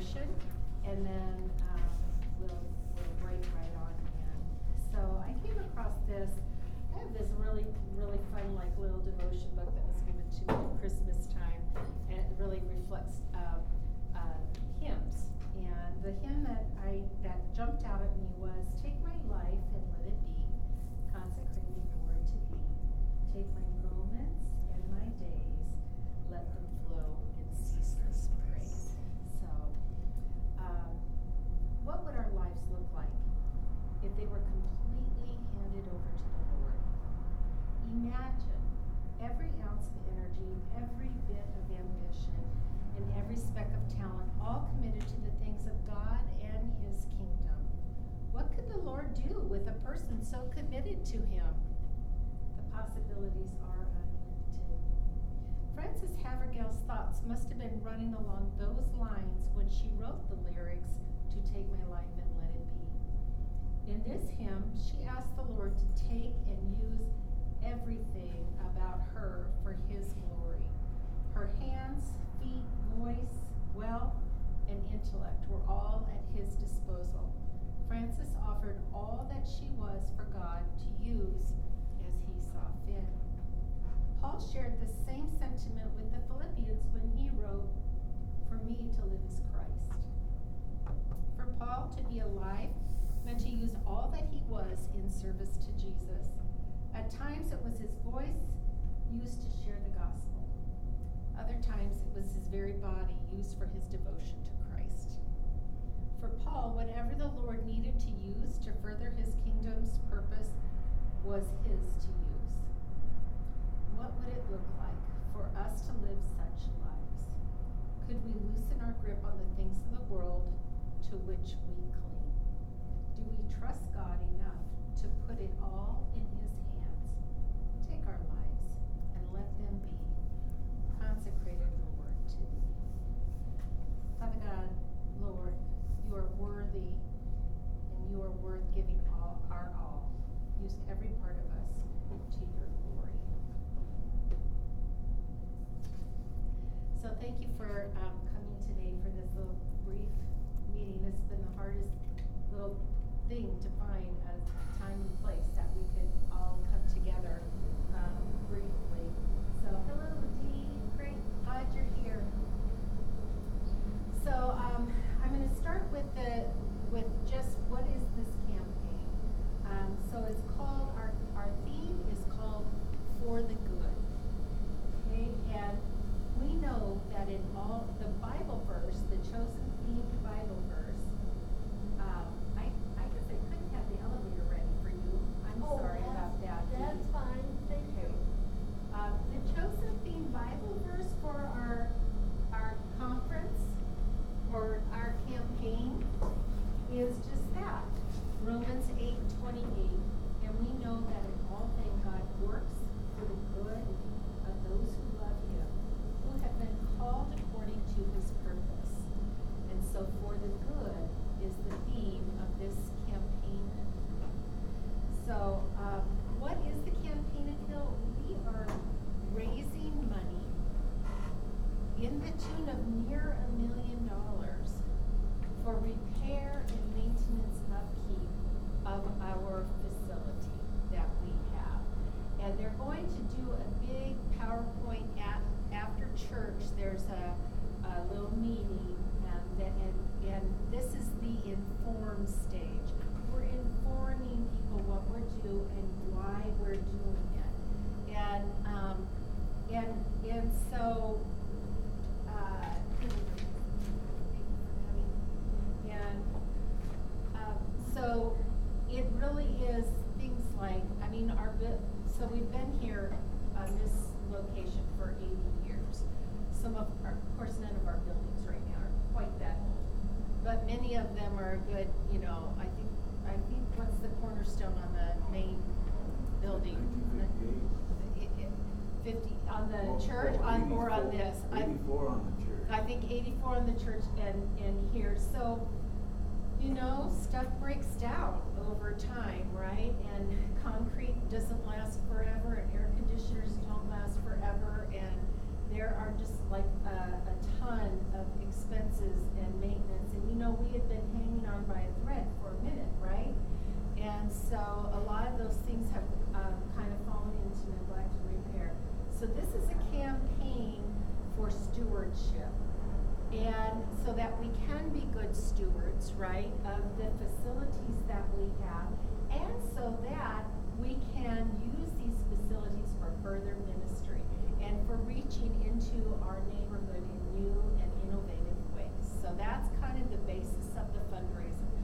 devotion, and then um, we'll, we'll break right on in. So I came across this, I have this really, really fun, like, little devotion book that was given to me at Christmas time, and it really reflects um, uh, hymns. And the hymn that I, that jumped out at me was, Take my life and let it be consecrated, Lord, to thee. Take my moments and my days, let them flow in ceaseless praise. So, um, what would our lives look like if they were completely handed over to the Lord? Imagine every ounce of energy, every bit of ambition, and every speck of talent all committed to the things of God and His kingdom. What could the Lord do with a person so committed to Him? The possibilities are unlimited. Frances Havergal's thoughts must have been running along those lines when she wrote the lyrics to Take My Life. In this hymn, she asked the Lord to take and use everything about her for His glory. Her hands, feet, voice, wealth, and intellect were all at His disposal. Frances offered all that she was for God to use as He saw fit. Paul shared the same sentiment with the Philippians when he wrote, For me to live is Christ. For Paul to be alive meant to use all that he was in service to Jesus. At times it was his voice used to share the gospel. Other times it was his very body used for his devotion to Christ. For Paul, whatever the Lord needed to use to further his kingdom's purpose was his to use. What would it look like for us to live such lives? Could we loosen our grip on the things of the world to which we cling? Do we trust God enough to put it all in His hands? Take our lives and let them be consecrated, Lord, to Thee. Father God, Lord, you are worthy and you are worth giving all our all. Use every part of us to your glory. So thank you for um, coming today for this little brief meeting. This has been the hardest little thing to find a time and place that we could all come together um, briefly. So hello, Dee. Great, glad you're here. So um, I'm going to start with the with just what is this campaign. Um, so it's called our our theme is called for the good. Okay, and we know that in all the Bible verse, the chosen theme Bible verse, um, I, I guess I couldn't have the elevator ready for you. I'm Oh, sorry that's- about that. That's fine, thank you. Uh, the chosen theme Bible verse for our, our conference, or our campaign, is just that, Romans eight twenty-eight. And we know that in all things God works for the good of those who love him, who have been called according to his purpose. And so for the good is the theme of this campaign. So, um, what is the campaign at Hill? We are raising money in the tune of near a million dollars for repair and maintenance upkeep of our facility that we have. And they're going to do a big PowerPoint at, after church, there's a, a little meeting, and that, and, and this is the inform stage. We're informing people what we're doing and why we're doing it. And, um, and, and so, uh. And, um, so it really is things like, I mean, our, so we've been here on this location for eighty years. Some of, our- of course, none of our buildings right now are quite that old. But many of them are a good, you know, I think, I think, what's the cornerstone on the main building? Fifty, on the church, on, or on this? I- Eighty-four on the church. I think eighty-four on the church and, and here, so, you know, stuff breaks down over time, right? And concrete doesn't last forever, and air conditioners don't last forever, and there are just like a, a ton of expenses and maintenance know, we had been hanging on by a thread for a minute, right? And so a lot of those things have um, kind of fallen into neglect and repair. So this is a campaign for stewardship. And so that we can be good stewards, right, of the facilities that we have, and so that we can use these facilities for further ministry and for reaching into our neighborhood in new basis of the fundraiser.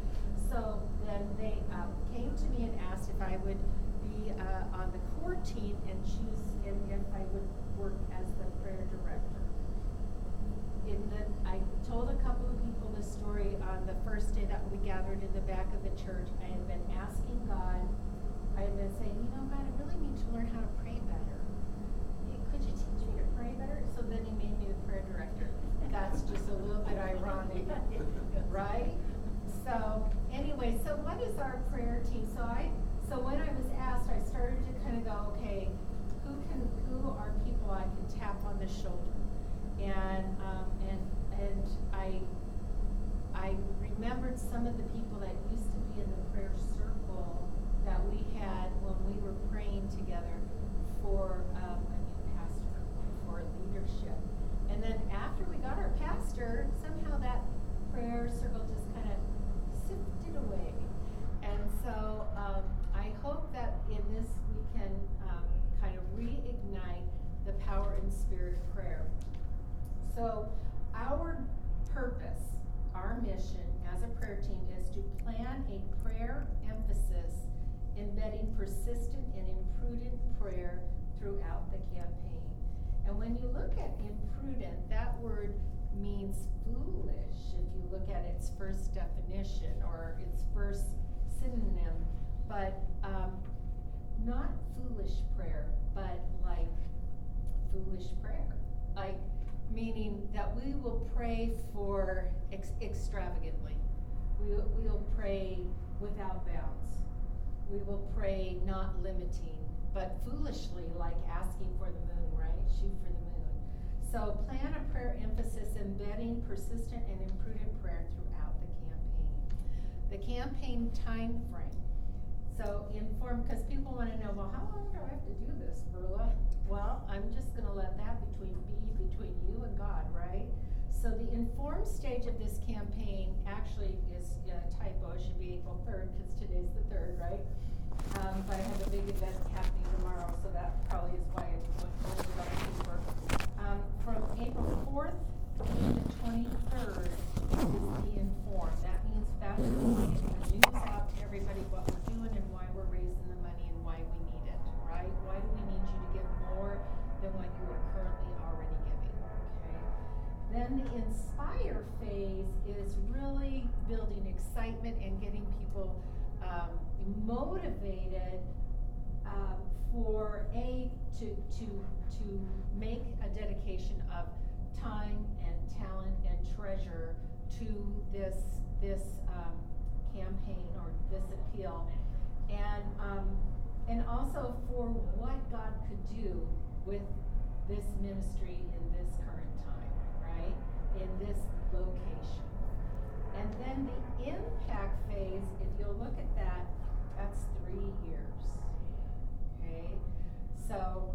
So then they um, came to me and asked if I would be uh, on the core team and choose and if I would work as the prayer director in the, I told a couple of people this story on the first day that we gathered in the back of the church. I had been asking God, I had been saying, you know, God, I really need to learn how to pray better. Could you teach me to pray better? So then he made me the prayer director. That's just a little bit ironic, right? So anyway, so what is our prayer team? So I, so when I was asked, I started to kind of go, okay, who can, who are people I can tap on the shoulder? and um, and and I I remembered some of the people that used to be in the prayer circle that we had when we were praying together for um, a new pastor for leadership. And then after we got our pastor, somehow that prayer circle just kind of sifted away. And so um, I hope that in this we can um, kind of reignite the power and spirit prayer. So, our purpose, our mission as a prayer team is to plan a prayer emphasis embedding persistent and imprudent prayer throughout the campaign. And when you look at imprudent, that word means foolish if you look at its first definition or its first synonym, but um, not foolish prayer, but like foolish prayer. Like meaning that we will pray for ex- extravagantly. We, we will pray without bounds. We will pray not limiting, but foolishly, like asking for the moon, right? Shoot for the moon. So plan a prayer emphasis embedding persistent and imprudent prayer throughout the campaign. The campaign time frame. So inform, because people want to know, well, how long do I have to do this, Verla? Well, I'm just going to let that between be between you and God, right? So the informed stage of this campaign actually is a typo. It should be 3rd because today's the 3rd, right? Um, but I have a big event happening tomorrow, so that probably is why it went over. Um, from April 4th to the 23rd is the informed. That means that's when we get the news out to everybody what we're doing and why we're raising the money and why we need it, right? Why do we need you to give more than what you are currently? Then the inspire phase is really building excitement and getting people um, motivated um, for a to to to make a dedication of time and talent and treasure to this this um, campaign or this appeal, and um, and also for what God could do with this ministry in this current time? In this location. And then the impact phase, if you'll look at that, that's three years. Okay? So,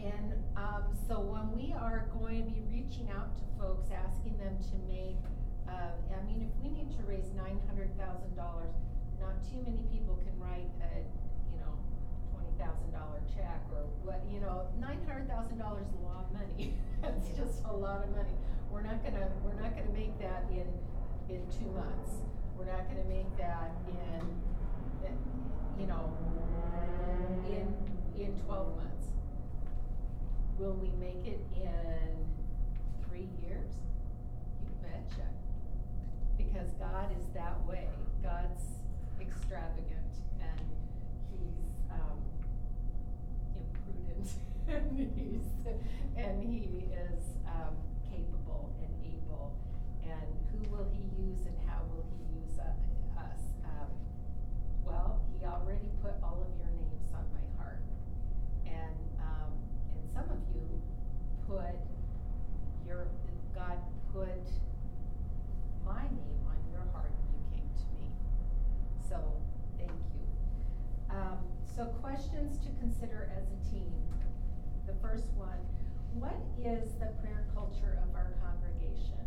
and um, so when we are going to be reaching out to folks, asking them to make, uh, I mean, if we need to raise $900,000, not too many people can write a, $20,000 check or what, you know, $900,000 is a lot of money. That's just a lot of money. We're not gonna, we're not gonna make that in, in two months. We're not gonna make that in, in, you know, in, in twelve months. Will we make it in three years? You betcha. Because God is that way. God's extravagant and he's, um, imprudent. and he's, and he is, um, capable and able. And who will he use and how will he use uh, us? Um, well, he already put all of your names on my heart. And, um, and some of you put your, God put my name on your heart and you came to me. So, thank you. Um, Um, so to consider as a team. The first one, what is the prayer culture of our congregation?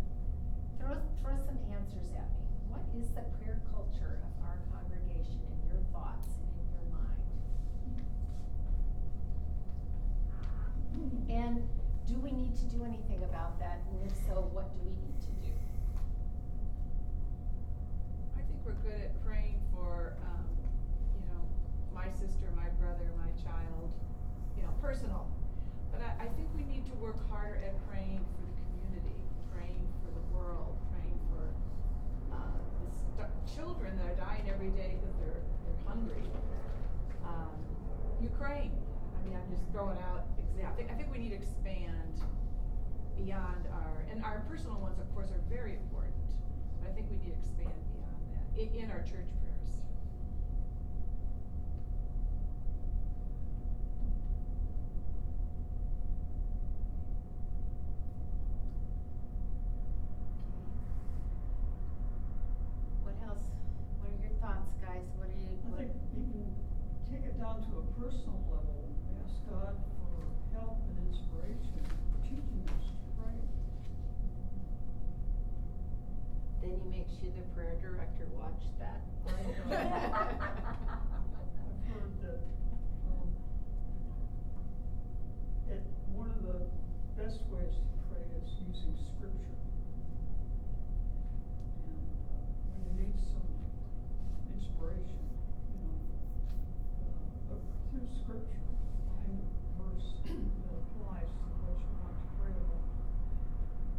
Throw, throw some answers at me. What is the prayer culture of our congregation in your thoughts and in your mind? And do we need to do anything about that? And if so, what do we need to do? I think we're good at praying for, my sister, my brother, my child, you know, personal. But I, I think we need to work harder at praying for the community, praying for the world, praying for, uh, the children that are dying every day because they're, they're hungry. Um, Ukraine, I mean, I'm just throwing out examples. I think, I think we need to expand beyond our, and our personal ones, of course, are very important. But I think we need to expand beyond that, in, in our church prayers. What else? What are your thoughts, guys? What are you? I what- think you can take it down to a personal level, ask God for help and inspiration, for teaching us to pray. Then you make sure the prayer director watched that. I've heard that, um, it, one of the best ways to pray is using scripture. And, uh, when you need some inspiration, you know, uh, look through scripture, find a verse that applies to what you want to pray about.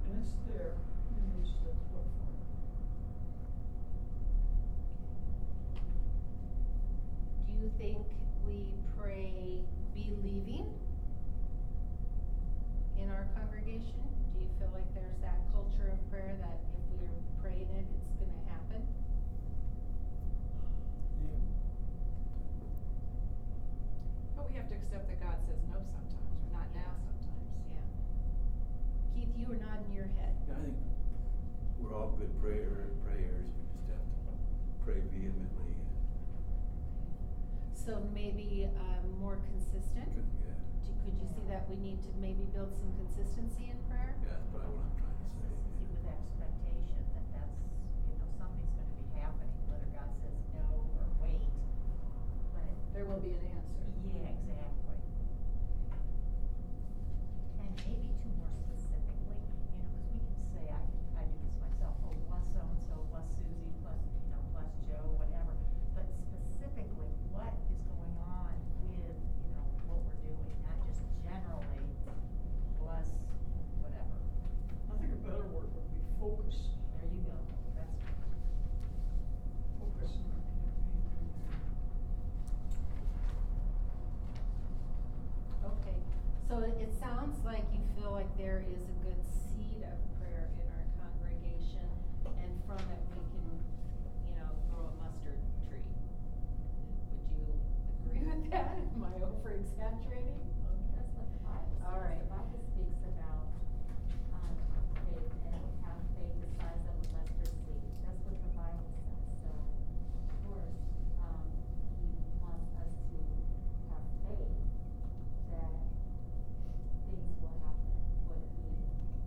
And it's there, you just have to look for it. Do you think we pray believing in our congregation? Do you feel like there's that culture of prayer that if we are praying it, it's gonna happen? But we have to accept that God says no sometimes, or not now sometimes. Yeah. Keith, you were nodding your head. Yeah, I think we're all good prayer, prayers, we just have to pray vehemently and, So maybe, um, more consistent? good, yeah, Do- Could you see that we need to maybe build some consistency in prayer? yeah, that's probably what I'm trying to say. Consistency with expectation that that's, you know, something's gonna be happening, whether God says no or wait. But, There will be an answer. yeah, exactly. And maybe too more specifically, you know, cause we can say, I can, I do this myself, oh, bless so-and-so, bless Susie, bless, you know, bless Joe, whatever. But specifically, what is going on with, you know, what we're doing, not just generally, bless whatever. I think a better word would be focus. There you go, that's, Focus on our campaign. Okay, so it, sounds like you feel like there is a good seed of prayer in our congregation, and from it we can, you know, grow a mustard tree. Would you agree with that? Am I over exaggerating? That's what the Bible says. All right. The Bible speaks about, um, faith and have faith the size of a mustard seed. That's what the Bible says. So, of course, um, he wants us to have faith that things will happen, what we,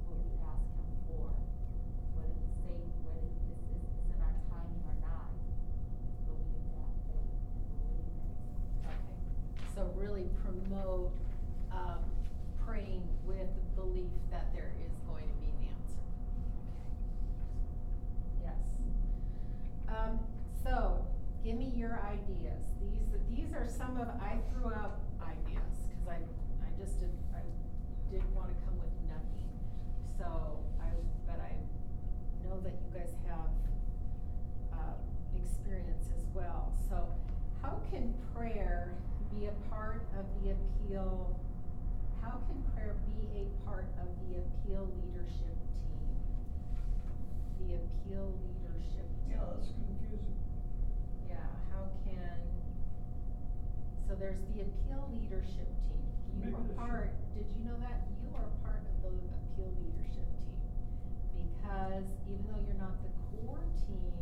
what we ask him for. Whether we say, whether this is, is in our timing or not, but we need to have faith and believe it. Okay, so really promote, um, praying with the belief that there is going to be an answer. Yes. Um, so, give me your ideas. These, these are some of, I threw out ideas, cause I, I just did, I didn't wanna come with nothing. So, I, but I know that you guys have, uh, experience as well. So, how can prayer be a part of the appeal? How can prayer be a part of the appeal leadership team? The appeal leadership team. Yeah, that's confusing. Yeah, how can, so there's the appeal leadership team. You Maybe are this part, did you know that? You are part of the appeal leadership team. Because even though you're not the core team,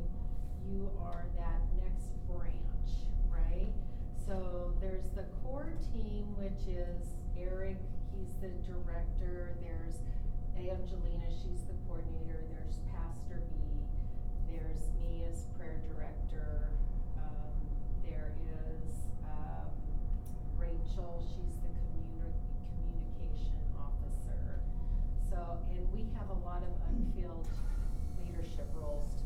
you are that next branch, right? So there's the core team, which is Eric, he's the director. There's Angelina, she's the coordinator. There's Pastor B. There's me as prayer director. Um, there is um, Rachel, she's the communi communication officer. So, and we have a lot of unfilled leadership roles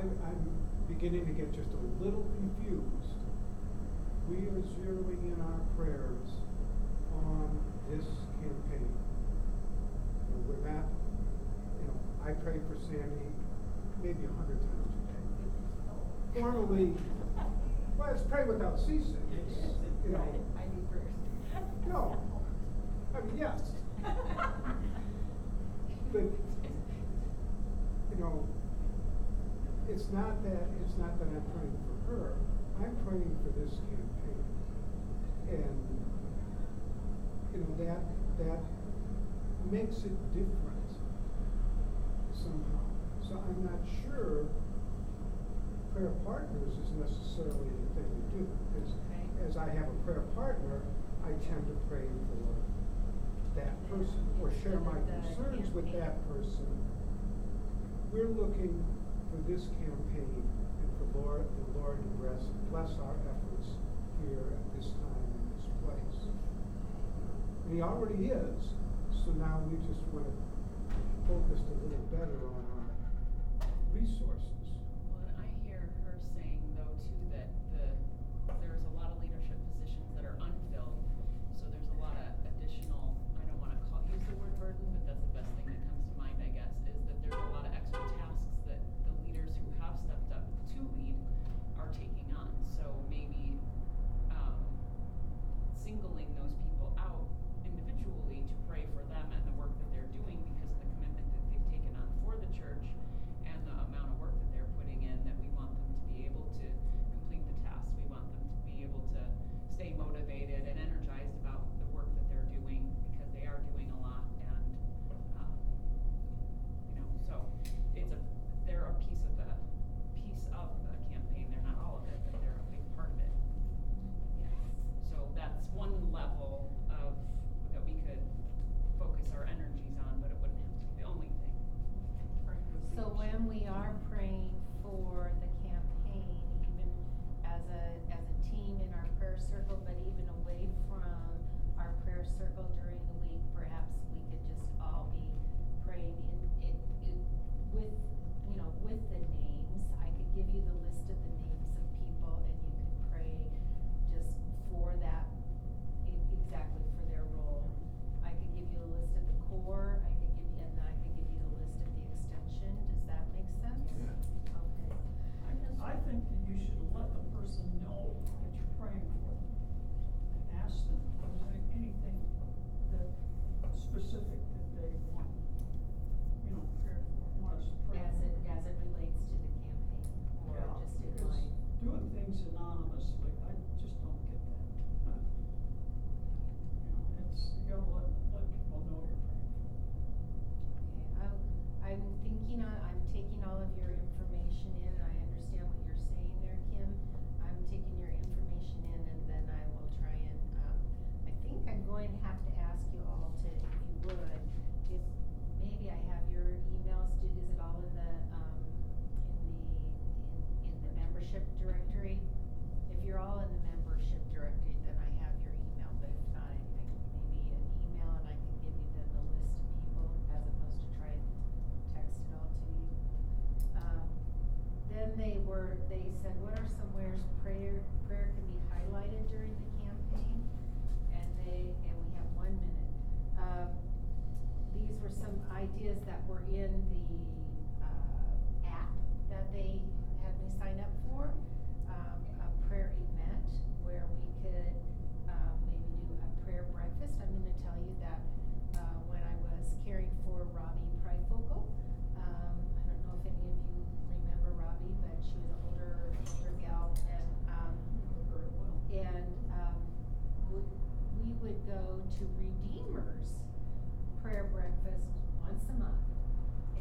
I'm beginning to get just a little confused. We are zeroing in our prayers on this campaign. You know, we're not, you know, I pray for Sandy maybe a hundred times a day. Normally, well, it's pray without ceasing. It's, you know, I. No, I mean, yes. but, you know, it's not that it's not that I'm praying for her. I'm praying for this campaign, and you know that that makes it different somehow. So I'm not sure prayer partners is necessarily the thing to do because as I have a prayer partner, I tend to pray for that person or share my concerns with that person. We're looking for this campaign and for Lord, the Lord to bless, bless our efforts here at this time in this place. And He already is, so now we just want to focus a little better on our resources. Ideas that were in the, uh, app that they had me sign up for. Um, a prayer event where we could, um, maybe do a prayer breakfast. I'm gonna tell you that, uh, when I was caring for Robbie Preifogel, um, I don't know if any of you remember Robbie, but she was an older, older gal and, um, Very well. and, um, we, we would go to Redeemers prayer breakfast once a month.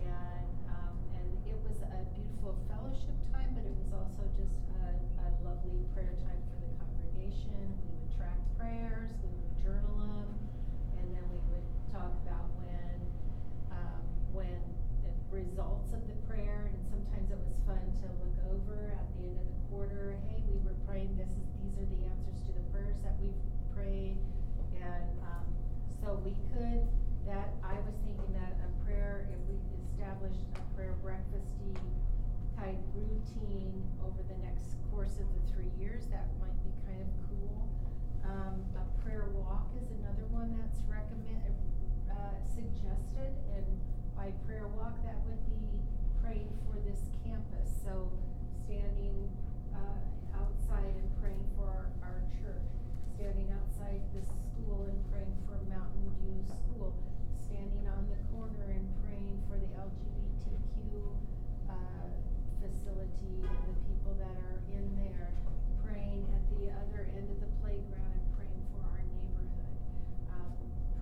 And, um, and it was a beautiful fellowship time, but it was also just a, a lovely prayer time for the congregation. We would track prayers, we would journal them, and then we would talk about when, um, when the results of the prayer, and sometimes it was fun to look over at the end of the quarter, hey, we were praying, this is, these are the answers to the prayers that we've prayed. And, um, so we could, that, I was thinking that a prayer, if we established a prayer breakfasty type routine over the next course of the three years, that might be kind of cool. Um, a prayer walk is another one that's recommend, uh, suggested, and by prayer walk, that would be praying for this campus, so standing, uh, outside and praying for our, our church, standing outside the school and praying for Mountain View School, standing on the corner and praying for the LGBTQ, uh, facility and the people that are in there, praying at the other end of the playground and praying for our neighborhood, um,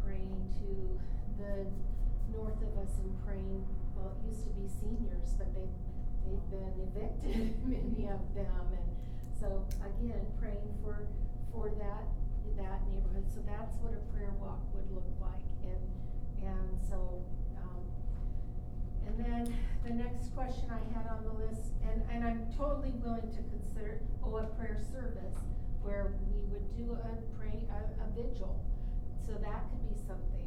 praying to the north of us and praying, well, it used to be seniors, but they, they've been evicted, many of them, and so, again, praying for, for that, that neighborhood, so that's what a prayer walk would look like, and, and so, um, and then the next question I had on the list, and, and I'm totally willing to consider, oh, a prayer service, where we would do a pray, a, a vigil, so that could be something.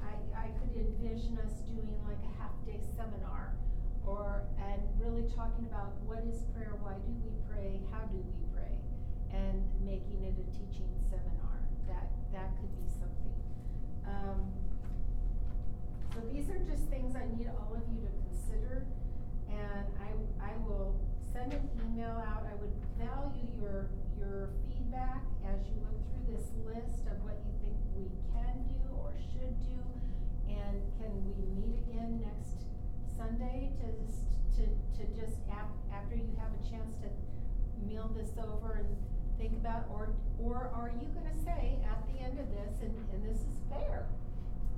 I, I could envision us doing like a half-day seminar, or, and really talking about what is prayer, why do we pray, how do we pray, and making it a teaching seminar, that, that could be something. Um, so these are just things I need all of you to consider, and I, I will send an email out, I would value your, your feedback as you look through this list of what you think we can do or should do, and can we meet again next Sunday to just, to, to just af- after you have a chance to meal this over and think about, or, or are you gonna say at the end of this, and, and this is fair,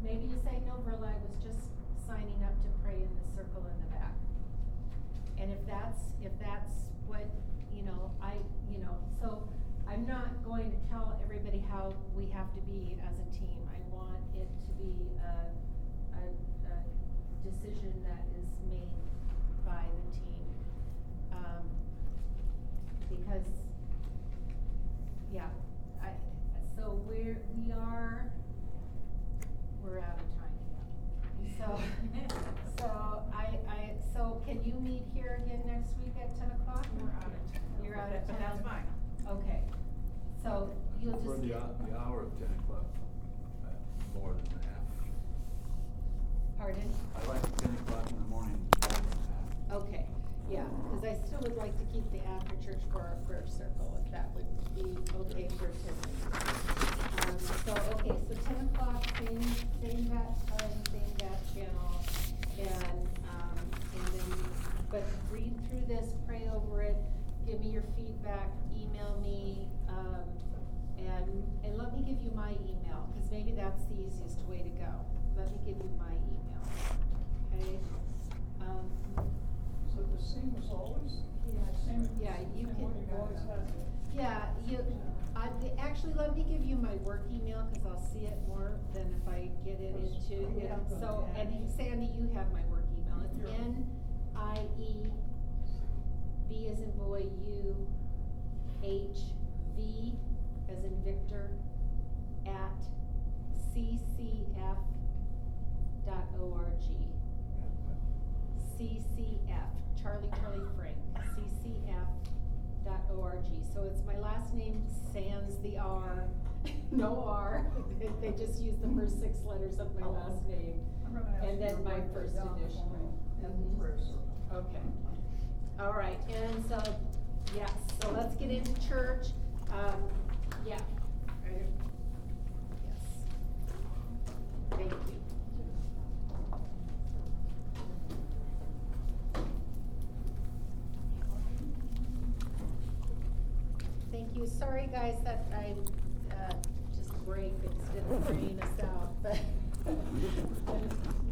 maybe you say, no, Verla, I was just signing up to pray in the circle in the back. And if that's, if that's what, you know, I, you know, so I'm not going to tell everybody how we have to be as a team. I want it to be a, a, a decision that is made by the team. Um, because, yeah, I, so we're, we are, we're out of time. So, so I, I, so can you meet here again next week at ten o'clock? We're out of time. You're out of That- town? That's fine. Okay, so you'll just. For the, hou- the hour of ten o'clock, uh, more than half. Pardon? I like ten o'clock in the morning, more than half. Okay, yeah, cause I still would like to keep the after church for our prayer circle, if that would be okay for Tiffany. Um, so, okay, so ten o'clock, same, same that time, same that channel, and, um, and then, but read through this, pray over it, give me your feedback, email me, um, and, and let me give you my email, cause maybe that's the easiest way to go. Let me give you my email, okay? Um, So the same as always? Yeah, Same, Yeah, you same can- you've always had? Yeah, you, I, actually, let me give you my work email, cause I'll see it more than if I get it into, them, so, yeah. and Sandy, you have my work email, it's Yeah. N I E B as in boy, U, H, V as in Victor, at ccf dot org. CCF, Charlie Charlie Frank, CCF dot org. So it's my last name sans the R, no R. They, just use the first six letters of my last name. I'm gonna ask And then my first initial. me at the Mhm. prayer service. Okay. All right, and so, yes, so let's get into church. Um, yeah. Yes. Thank you. Thank you. Sorry, guys, that I, uh, just break instead of praying us out, but